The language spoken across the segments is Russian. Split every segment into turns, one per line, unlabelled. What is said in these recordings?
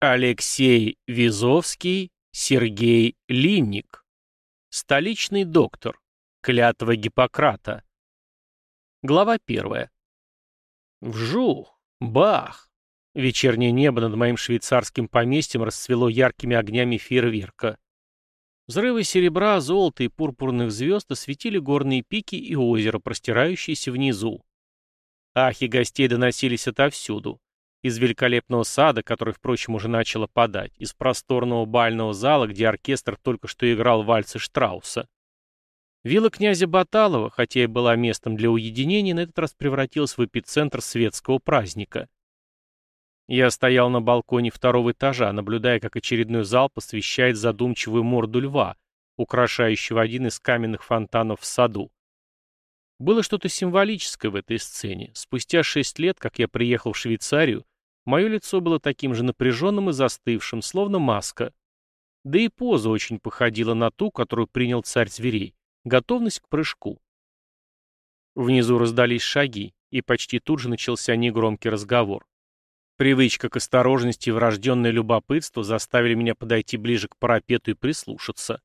Алексей Визовский, Сергей Линник. Столичный доктор. Клятва Гиппократа. Глава первая. Вжух! Бах! Вечернее небо над моим швейцарским поместьем расцвело яркими огнями фейерверка. Взрывы серебра, золота и пурпурных звезд осветили горные пики и озеро, простирающееся внизу. Ахи гостей доносились отовсюду. Из великолепного сада, который, впрочем, уже начал опадать, из просторного бального зала, где оркестр только что играл вальсы Штрауса. Вилла князя Баталова, хотя и была местом для уединения, на этот раз превратилась в эпицентр светского праздника. Я стоял на балконе второго этажа, наблюдая, как очередной зал посвящает задумчивую морду льва, украшающего один из каменных фонтанов в саду. Было что-то символическое в этой сцене. Спустя шесть лет, как я приехал в Швейцарию, мое лицо было таким же напряженным и застывшим, словно маска. Да и поза очень походила на ту, которую принял царь зверей. Готовность к прыжку. Внизу раздались шаги, и почти тут же начался негромкий разговор. Привычка к осторожности и врожденное любопытство заставили меня подойти ближе к парапету и прислушаться.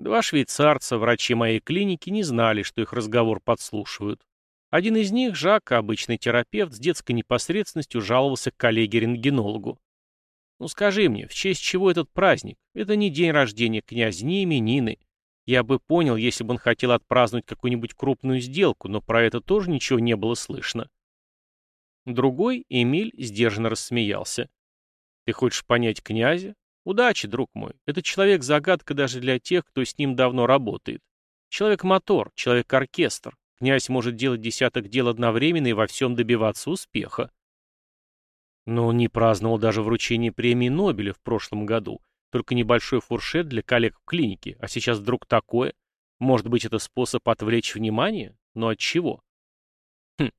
Два швейцарца, врачи моей клиники, не знали, что их разговор подслушивают. Один из них, Жак, обычный терапевт, с детской непосредственностью жаловался коллеге-рентгенологу. «Ну скажи мне, в честь чего этот праздник? Это не день рождения князя, не именины. Я бы понял, если бы он хотел отпраздновать какую-нибудь крупную сделку, но про это тоже ничего не было слышно». Другой, Эмиль, сдержанно рассмеялся. «Ты хочешь понять князя? Удачи, друг мой. Этот человек-загадка даже для тех, кто с ним давно работает. Человек-мотор, человек-оркестр. Князь может делать десяток дел одновременно и во всем добиваться успеха. Но он не праздновал даже вручение премии Нобеля в прошлом году. Только небольшой фуршет для коллег в клинике. А сейчас вдруг такое? Может быть, это способ отвлечь внимание? Но от чего? Хм.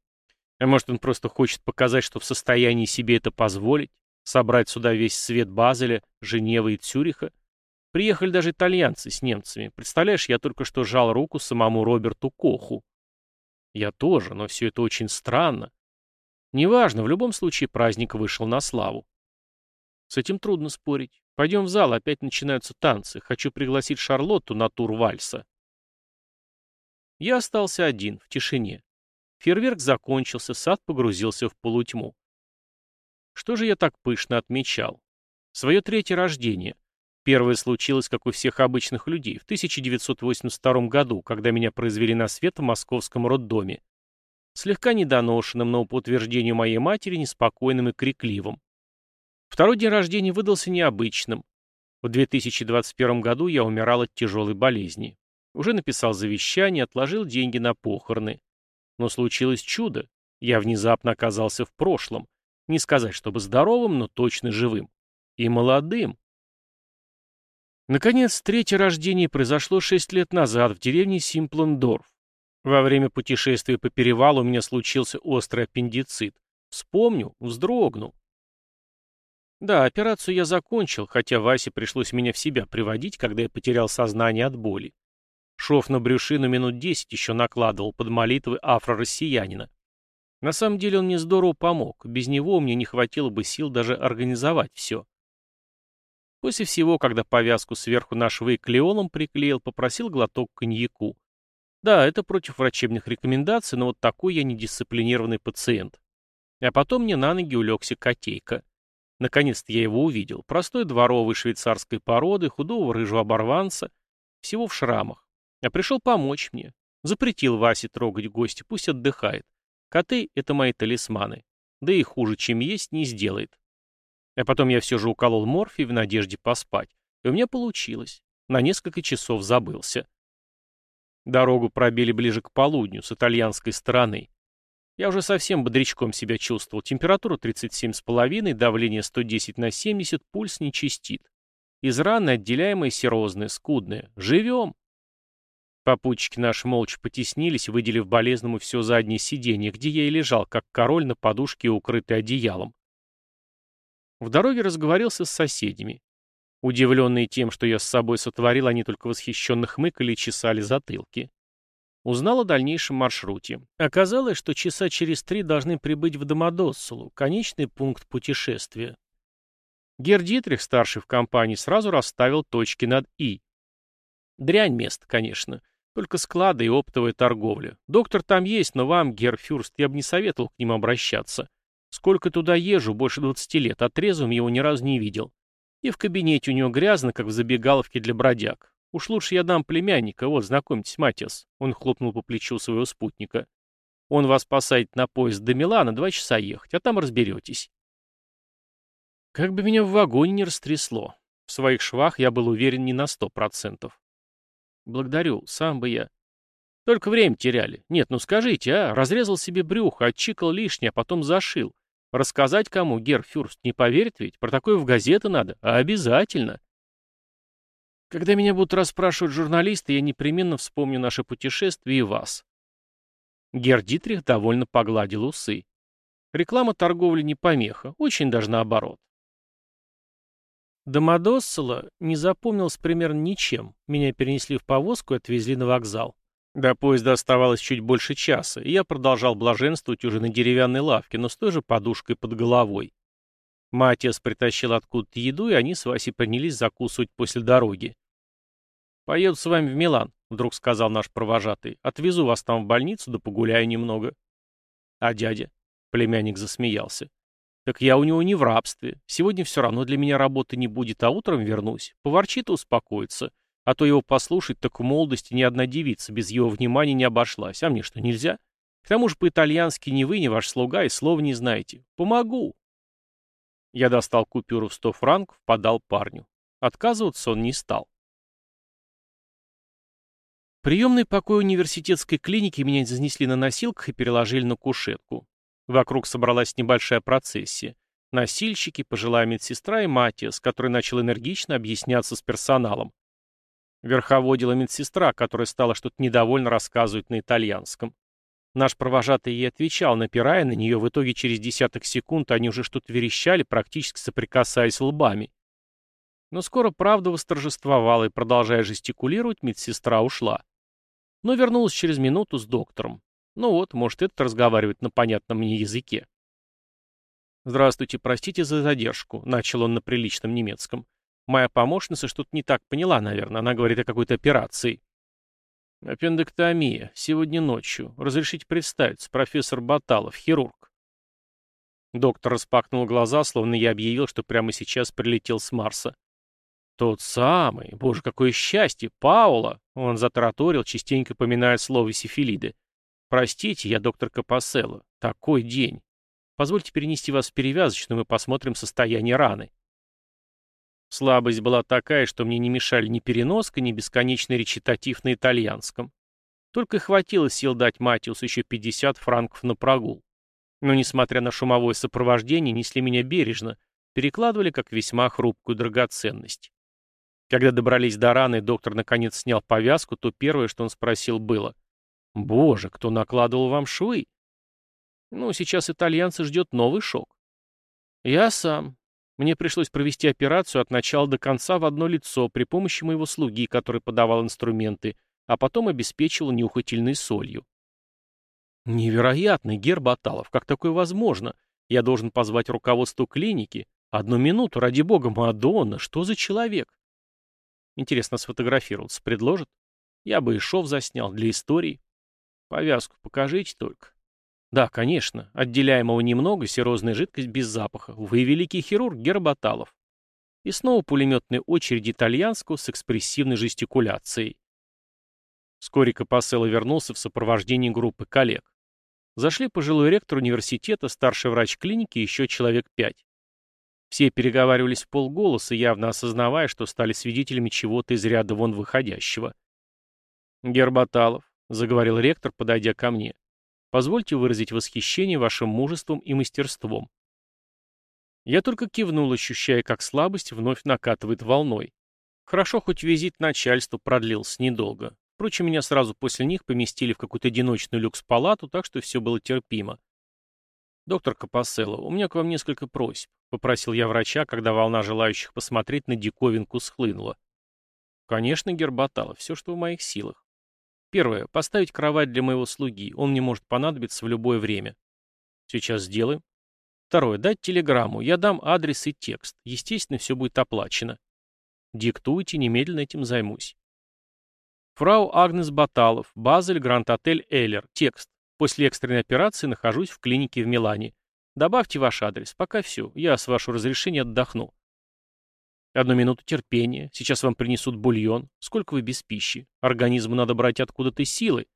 А может, он просто хочет показать, что в состоянии себе это позволить? Собрать сюда весь свет Базеля, Женевы и Цюриха. Приехали даже итальянцы с немцами. Представляешь, я только что жал руку самому Роберту Коху. Я тоже, но все это очень странно. Неважно, в любом случае праздник вышел на славу. С этим трудно спорить. Пойдем в зал, опять начинаются танцы. Хочу пригласить Шарлотту на тур вальса. Я остался один, в тишине. Фейерверк закончился, сад погрузился в полутьму. Что же я так пышно отмечал? Свое третье рождение. Первое случилось, как у всех обычных людей, в 1982 году, когда меня произвели на свет в московском роддоме. Слегка недоношенным, но по утверждению моей матери, неспокойным и крикливым. Второй день рождения выдался необычным. В 2021 году я умирал от тяжелой болезни. Уже написал завещание, отложил деньги на похороны. Но случилось чудо. Я внезапно оказался в прошлом. Не сказать, чтобы здоровым, но точно живым. И молодым. Наконец, третье рождение произошло шесть лет назад в деревне Симплендорф. Во время путешествия по перевалу у меня случился острый аппендицит. Вспомню, вздрогнул. Да, операцию я закончил, хотя Васе пришлось меня в себя приводить, когда я потерял сознание от боли. Шов на брюшину минут десять еще накладывал под молитвы афро-россиянина. На самом деле он мне здорово помог. Без него мне не хватило бы сил даже организовать все. После всего, когда повязку сверху нашего клеолом приклеил, попросил глоток коньяку. Да, это против врачебных рекомендаций, но вот такой я недисциплинированный пациент. А потом мне на ноги улегся котейка. Наконец-то я его увидел. Простой дворовый швейцарской породы, худого рыжего оборванца, всего в шрамах. А пришел помочь мне. Запретил Васе трогать гостя, пусть отдыхает. Коты — это мои талисманы. Да и хуже, чем есть, не сделает. А потом я все же уколол морфий в надежде поспать. И у меня получилось. На несколько часов забылся. Дорогу пробили ближе к полудню, с итальянской стороны. Я уже совсем бодрячком себя чувствовал. Температура 37,5, давление 110 на 70, пульс не чистит. Из раны отделяемое серозное, скудное. Живем! Попутчики наши молча потеснились, выделив болезному все заднее сиденье, где я и лежал, как король на подушке, укрытый одеялом. В дороге разговорился с соседями. Удивленные тем, что я с собой сотворил, они только восхищенно хмыкали и чесали затылки. Узнал о дальнейшем маршруте. Оказалось, что часа через три должны прибыть в Домодоссолу, конечный пункт путешествия. Гердитрих, старший в компании, сразу расставил точки над «и». Дрянь место, конечно. Только склады и оптовая торговля. Доктор там есть, но вам, Герфюрст, я бы не советовал к нему обращаться. Сколько туда езжу, больше двадцати лет, а трезвым его ни разу не видел. И в кабинете у него грязно, как в забегаловке для бродяг. Уж лучше я дам племянника, вот, знакомьтесь, Матиас. Он хлопнул по плечу своего спутника. Он вас посадит на поезд до Милана, два часа ехать, а там разберетесь. Как бы меня в вагоне не растрясло. В своих швах я был уверен не на сто процентов. Благодарю, сам бы я. Только время теряли. Нет, ну скажите, а, разрезал себе брюхо, отчикал лишнее, а потом зашил. Рассказать кому, Герфюрст, не поверит ведь? Про такое в газеты надо. А обязательно. Когда меня будут расспрашивать журналисты, я непременно вспомню наше путешествие и вас. Гер Дитрих довольно погладил усы. Реклама торговли не помеха, очень даже наоборот. До Мадоссела не запомнился примерно ничем. Меня перенесли в повозку и отвезли на вокзал. До поезда оставалось чуть больше часа, и я продолжал блаженствовать уже на деревянной лавке, но с той же подушкой под головой. Матиас притащил откуда-то еду, и они с Васей принялись закусывать после дороги. «Поеду с вами в Милан», — вдруг сказал наш провожатый. «Отвезу вас там в больницу, да погуляю немного». «А дядя?» — племянник засмеялся. «Так я у него не в рабстве. Сегодня все равно для меня работы не будет, а утром вернусь. Поворчит и успокоится. А то его послушать, так в молодости ни одна девица без его внимания не обошлась. А мне что, нельзя? К тому же по-итальянски ни вы, ни ваш слуга и слова не знаете. Помогу. Я достал купюру в сто франков, подал парню. Отказываться он не стал. Приемный покой университетской клиники меня занесли на носилках и переложили на кушетку. Вокруг собралась небольшая процессия. Носильщики, пожилая медсестра и Матиас, который начал энергично объясняться с персоналом. Верховодила медсестра, которая стала что-то недовольно рассказывать на итальянском. Наш провожатый ей отвечал, напирая на нее, в итоге через десяток секунд они уже что-то верещали, практически соприкасаясь лбами. Но скоро правда восторжествовала, и, продолжая жестикулировать, медсестра ушла. Но вернулась через минуту с доктором. Ну вот, может, этот разговаривает на понятном мне языке. «Здравствуйте, простите за задержку», — начал он на приличном немецком. Моя помощница что-то не так поняла, наверное. Она говорит о какой-то операции. Аппендэктомия. Сегодня ночью. Разрешите представиться. Профессор Баталов, хирург. Доктор распахнул глаза, словно я объявил, что прямо сейчас прилетел с Марса. Тот самый. Боже, какое счастье. Паула. Он затараторил, частенько поминая слово сифилиды. Простите, я доктор Капаселло. Такой день. Позвольте перенести вас в перевязочную, мы посмотрим состояние раны. Слабость была такая, что мне не мешали ни переноска, ни бесконечный речитатив на итальянском. Только хватило сил дать Матиусу еще 50 франков на прогул. Но, несмотря на шумовое сопровождение, несли меня бережно, перекладывали как весьма хрупкую драгоценность. Когда добрались до раны, доктор наконец снял повязку, то первое, что он спросил, было «Боже, кто накладывал вам швы?» Ну, сейчас итальянца ждет новый шок. Я сам, мне пришлось провести операцию от начала до конца в одно лицо при помощи моего слуги, который подавал инструменты, а потом обеспечивал нюхательной солью. Невероятный, Гербаталов, как такое возможно? Я должен позвать руководство клиники. Одну минуту, ради бога, Мадонна, что за человек? Интересно, сфотографироваться предложат? Я бы и шов заснял для истории. Повязку покажите только. Да, конечно, отделяемого немного, серозная жидкость без запаха. Вы великий хирург Гербаталов. И снова пулеметная очередь итальянского с экспрессивной жестикуляцией. Вскоре Капаселло вернулся в сопровождении группы коллег. Зашли пожилой ректор университета, старший врач клиники и еще человек пять. Все переговаривались в полголоса, явно осознавая, что стали свидетелями чего-то из ряда вон выходящего. «Гербаталов», — заговорил ректор, подойдя ко мне, Позвольте выразить восхищение вашим мужеством и мастерством. Я только кивнул, ощущая, как слабость вновь накатывает волной. Хорошо, хоть визит начальству продлился недолго. Впрочем, меня сразу после них поместили в какую-то одиночную люкс-палату, так что все было терпимо. «Доктор Капаселло, у меня к вам несколько просьб», — попросил я врача, когда волна желающих посмотреть на диковинку схлынула. «Конечно, Гербаталов, все, что в моих силах. Первое. Поставить кровать для моего слуги. Он мне может понадобиться в любое время. Сейчас сделаем. Второе. Дать телеграмму. Я дам адрес и текст. Естественно, все будет оплачено. Диктуйте, немедленно этим займусь. Фрау Агнес Баталов, Базель, Гранд-отель Эйлер. Текст. После экстренной операции нахожусь в клинике в Милане. Добавьте ваш адрес. Пока все. Я, с вашего разрешения, отдохну. Одну минуту терпения. Сейчас вам принесут бульон. Сколько вы без пищи? Организму надо брать откуда-то силы.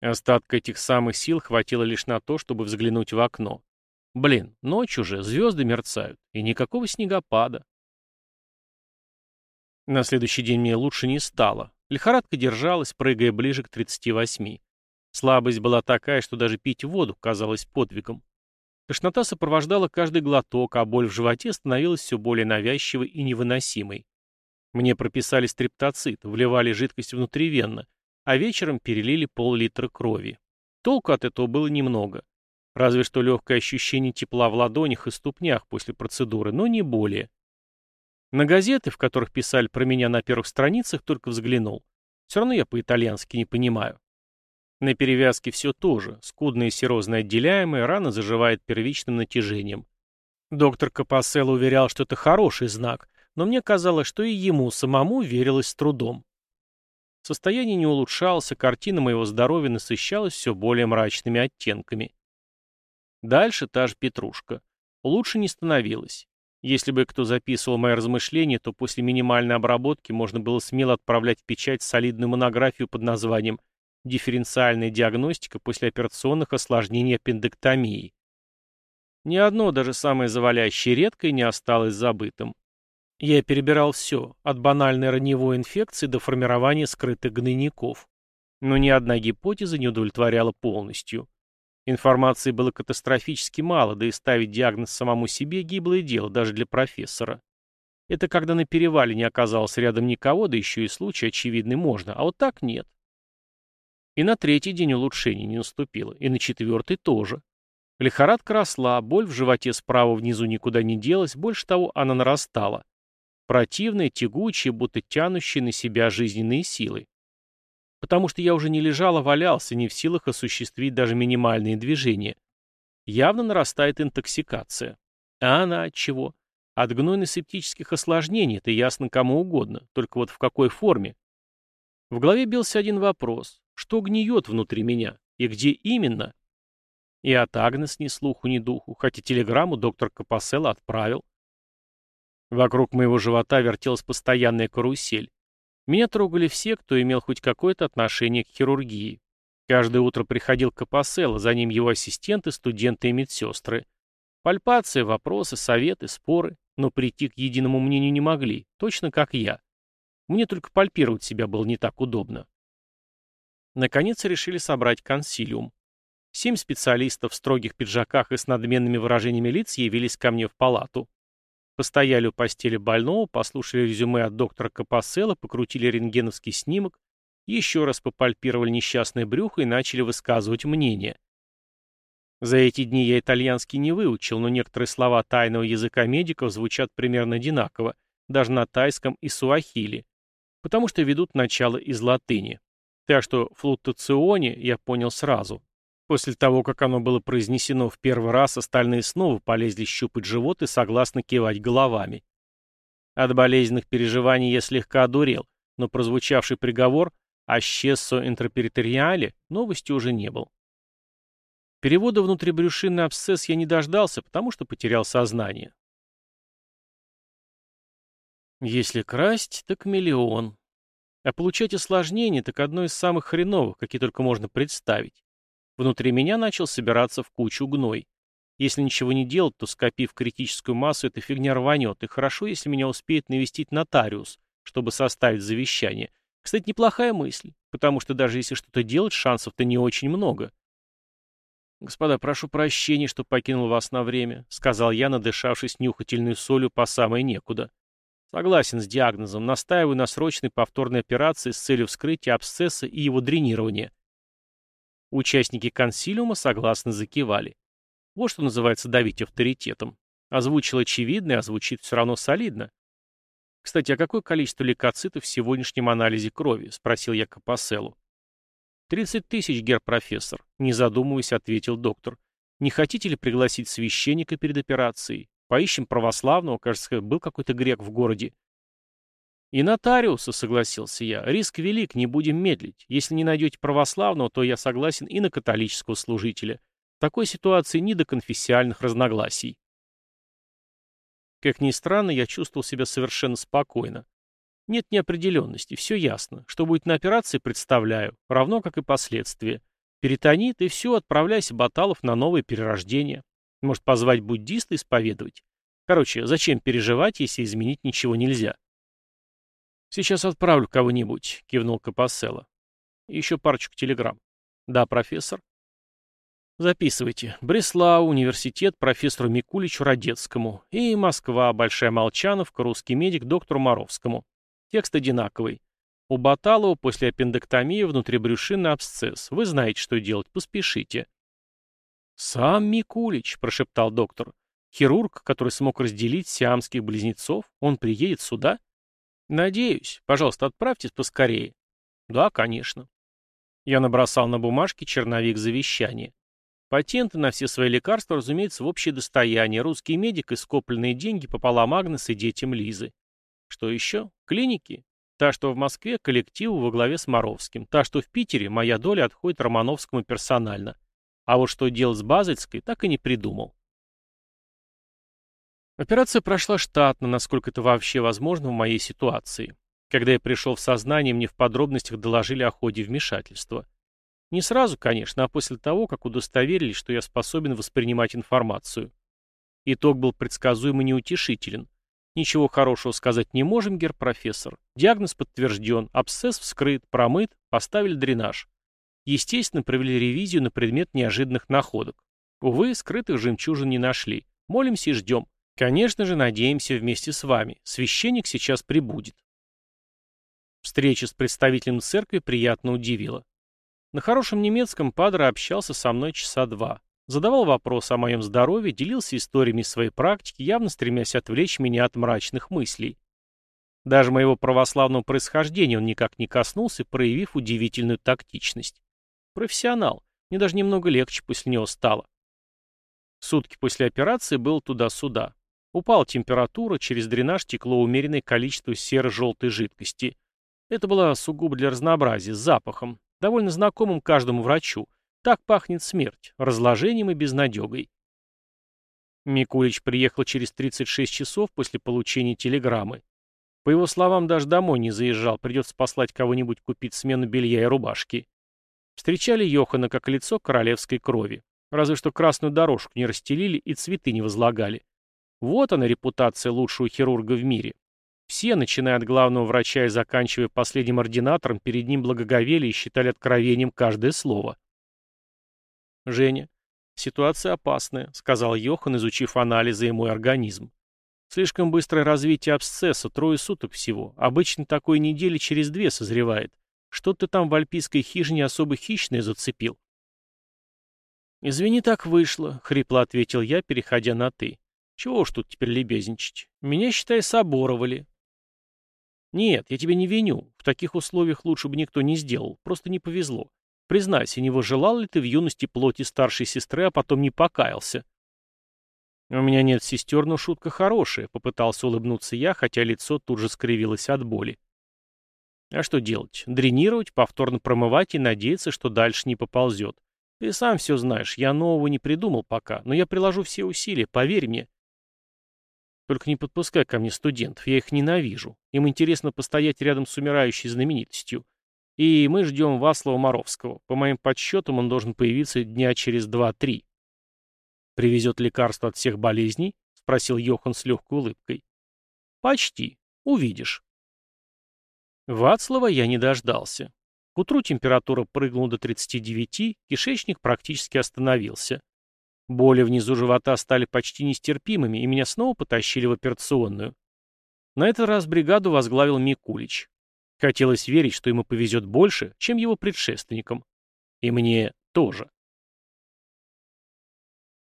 Остатка этих самых сил хватило лишь на то, чтобы взглянуть в окно. Блин, ночь уже, звезды мерцают, и никакого снегопада. На следующий день мне лучше не стало. Лихорадка держалась, прыгая ближе к 38. Слабость была такая, что даже пить воду казалось подвигом. Тошнота сопровождала каждый глоток, а боль в животе становилась все более навязчивой и невыносимой. Мне прописали стриптоцит, вливали жидкость внутривенно, а вечером перелили пол-литра крови. Толку от этого было немного. Разве что легкое ощущение тепла в ладонях и ступнях после процедуры, но не более. На газеты, в которых писали про меня на первых страницах, только взглянул. Все равно я по-итальянски не понимаю. На перевязке все то же. Скудные серозно отделяемые, рана заживает первичным натяжением. Доктор Капасселло уверял, что это хороший знак, но мне казалось, что и ему самому верилось с трудом. Состояние не улучшалось, картина моего здоровья насыщалась все более мрачными оттенками. Дальше та же петрушка. Лучше не становилось. Если бы кто записывал мои размышления, то после минимальной обработки можно было смело отправлять в печать солидную монографию под названием «Дифференциальная диагностика послеоперационных осложнений аппендэктомии». Ни одно, даже самое завалящее редкое, не осталось забытым. Я перебирал все, от банальной раневой инфекции до формирования скрытых гнойников. Но ни одна гипотеза не удовлетворяла полностью. Информации было катастрофически мало, да и ставить диагноз самому себе гиблое дело даже для профессора. Это когда на перевале не оказалось рядом никого, да еще и случай очевидный можно, а вот так нет. И на третий день улучшений не наступило, и на четвертый тоже. Лихорадка росла, боль в животе справа внизу никуда не делась, больше того, она нарастала. Противные, тягучие, будто тянущие на себя жизненные силы. Потому что я уже не лежал, а валялся, не в силах осуществить даже минимальные движения. Явно нарастает интоксикация. А она от чего? От гнойно-септических осложнений, это ясно кому угодно, только вот в какой форме? В голове бился один вопрос. Что гниет внутри меня? И где именно? И от Агнес ни слуху, ни духу, хотя телеграмму доктор Капаселло отправил. Вокруг моего живота вертелась постоянная карусель. Меня трогали все, кто имел хоть какое-то отношение к хирургии. Каждое утро приходил Капоселло, за ним его ассистенты, студенты и медсестры. Пальпации, вопросы, советы, споры, но прийти к единому мнению не могли, точно как я. Мне только пальпировать себя было не так удобно. Наконец решили собрать консилиум. Семь специалистов в строгих пиджаках и с надменными выражениями лиц явились ко мне в палату. Постояли у постели больного, послушали резюме от доктора Капасела, покрутили рентгеновский снимок, еще раз попальпировали несчастное брюхо и начали высказывать мнение. За эти дни я итальянский не выучил, но некоторые слова тайного языка медиков звучат примерно одинаково, даже на тайском и суахили, потому что ведут начало из латыни. Так что флутационе я понял сразу. После того, как оно было произнесено в первый раз, остальные снова полезли щупать живот и согласно кивать головами. От болезненных переживаний я слегка одурел, но прозвучавший приговор «Асчессо интрапериториале» новости уже не был. Перевода внутрибрюшинный абсцесс я не дождался, потому что потерял сознание. Если красть, так миллион. А получать осложнения, так одно из самых хреновых, какие только можно представить. Внутри меня начал собираться в кучу гной. Если ничего не делать, то, скопив критическую массу, эта фигня рванет, и хорошо, если меня успеет навестить нотариус, чтобы составить завещание. Кстати, неплохая мысль, потому что даже если что-то делать, шансов-то не очень много. «Господа, прошу прощения, что покинул вас на время», — сказал я, надышавшись нюхательной солью по самой некуда. «Согласен с диагнозом, настаиваю на срочной повторной операции с целью вскрытия абсцесса и его дренирования». Участники консилиума согласно закивали. Вот что называется давить авторитетом. Озвучил очевидно и озвучит все равно солидно. «Кстати, а какое количество лейкоцитов в сегодняшнем анализе крови?» — спросил я Капаселу. «Тридцать тысяч, гер-профессор», — не задумываясь, ответил доктор. Не хотите ли пригласить священника перед операцией? Поищем православного, кажется, был какой-то грек в городе. И нотариуса, согласился я. Риск велик, не будем медлить. Если не найдете православного, то я согласен и на католического служителя. В такой ситуации не до конфессиальных разногласий. Как ни странно, я чувствовал себя совершенно спокойно. Нет неопределенности, все ясно. Что будет на операции, представляю, равно как и последствия. Перитонит, и все, отправляйся, Баталов, на новое перерождение. Может, позвать буддиста исповедовать? Короче, зачем переживать, если изменить ничего нельзя? «Сейчас отправлю кого-нибудь», — кивнул Капассело. «Еще парочку телеграмм». «Да, профессор». Записывайте. Бреслау, университет, профессору Микуличу Родецкому. И Москва, Большая Молчановка, русский медик, доктору Моровскому. Текст одинаковый. У Баталова после аппендэктомии внутрибрюшинный абсцесс. Вы знаете, что делать, поспешите. «Сам Микулич», — прошептал доктор. «Хирург, который смог разделить сиамских близнецов, он приедет сюда?» «Надеюсь. Пожалуйста, отправьтесь поскорее». «Да, конечно». Я набросал на бумажке черновик завещания. Патенты на все свои лекарства, разумеется, в общее достояние. Русский медик и скопленные деньги пополам Агнес и детям Лизы. Что еще? Клиники. Та, что в Москве, коллективу во главе с Моровским. Та, что в Питере, моя доля отходит Романовскому персонально. А вот что делать с Базельской, так и не придумал. Операция прошла штатно, насколько это вообще возможно в моей ситуации. Когда я пришел в сознание, мне в подробностях доложили о ходе вмешательства. Не сразу, конечно, а после того, как удостоверились, что я способен воспринимать информацию. Итог был предсказуем и неутешителен. Ничего хорошего сказать не можем, гер-профессор. Диагноз подтвержден, абсцесс вскрыт, промыт, поставили дренаж. Естественно, провели ревизию на предмет неожиданных находок. Увы, скрытых жемчужин не нашли. Молимся и ждем. Конечно же, надеемся вместе с вами. Священник сейчас прибудет. Встреча с представителем церкви приятно удивила. На хорошем немецком Падре общался со мной часа два. Задавал вопросы о моем здоровье, делился историями своей практики, явно стремясь отвлечь меня от мрачных мыслей. Даже моего православного происхождения он никак не коснулся, проявив удивительную тактичность. Профессионал. Мне даже немного легче после него стало. Сутки после операции был туда-сюда. Упала температура, через дренаж текло умеренное количество серо-желтой жидкости. Это было сугубо для разнообразия, с запахом, довольно знакомым каждому врачу. Так пахнет смерть, разложением и безнадегой. Микулич приехал через 36 часов после получения телеграммы. По его словам, даже домой не заезжал, придется послать кого-нибудь купить смену белья и рубашки. Встречали Йохана как лицо королевской крови. Разве что красную дорожку не расстелили и цветы не возлагали. Вот она репутация лучшего хирурга в мире. Все, начиная от главного врача и заканчивая последним ординатором, перед ним благоговели и считали откровением каждое слово. «Женя, ситуация опасная», — сказал Йохан, изучив анализы и мой организм. «Слишком быстрое развитие абсцесса, трое суток всего. Обычно такой недели через две созревает. Что ты там в альпийской хижине особо хищное зацепил?» «Извини, так вышло», — хрипло ответил я, переходя на «ты». Чего уж тут теперь лебезничать? Меня, считай, соборовали. Нет, я тебя не виню. В таких условиях лучше бы никто не сделал. Просто не повезло. Признайся, не выжелал ли ты в юности плоти старшей сестры, а потом не покаялся? У меня нет сестер, но шутка хорошая, попытался улыбнуться я, хотя лицо тут же скривилось от боли. А что делать? Дренировать, повторно промывать и надеяться, что дальше не поползет. Ты сам все знаешь, я нового не придумал пока, но я приложу все усилия, поверь мне. Только не подпускай ко мне студентов, я их ненавижу. Им интересно постоять рядом с умирающей знаменитостью. И мы ждем Васлова Моровского. По моим подсчетам, он должен появиться дня через два-три. «Привезет лекарство от всех болезней?» — спросил Йохан с легкой улыбкой. «Почти. Увидишь». Вацлава я не дождался. К утру температура прыгнула до 39, кишечник практически остановился. Боли внизу живота стали почти нестерпимыми, и меня снова потащили в операционную. На этот раз бригаду возглавил Микулич. Хотелось верить, что ему повезет больше, чем его предшественникам. И мне тоже.